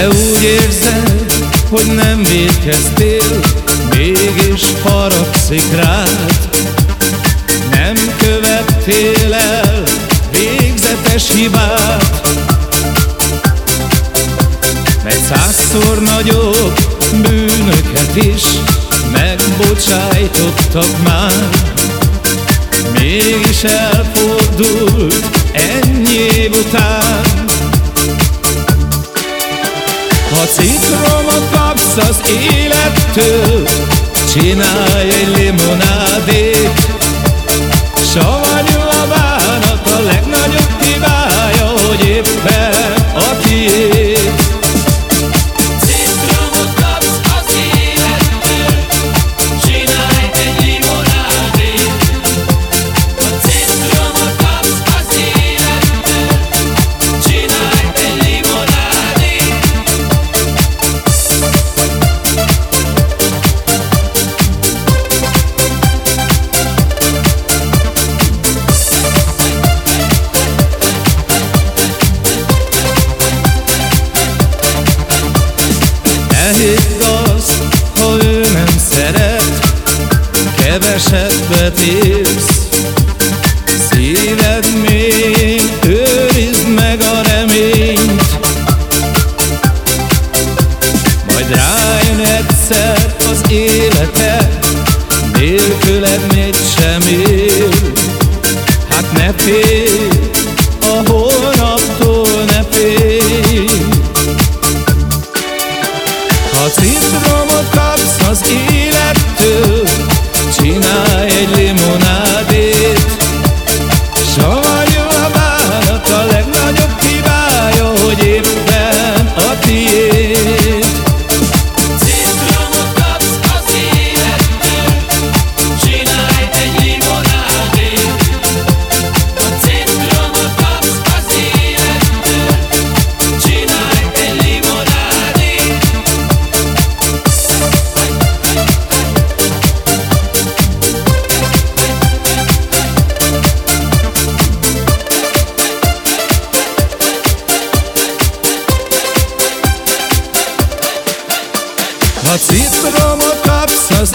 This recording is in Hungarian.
Te úgy érzed, hogy nem védkeztél Mégis haragszik rád. Nem követtél el végzetes hibát. Mert százszor nagyobb bűnöket is Megbocsájtottak már. Mégis elfordult ennyi év után az élettől. Csinálj egy limonádét. Savanyú Kevesebbet érsz Szíved mély, őrizd meg a reményt. Majd rájön egyszer az élete Nélküled még sem él. Hát ne félj, a holnaptól ne félj. Ha citromot kapsz az élettől éppen a Ha citromot kapsz az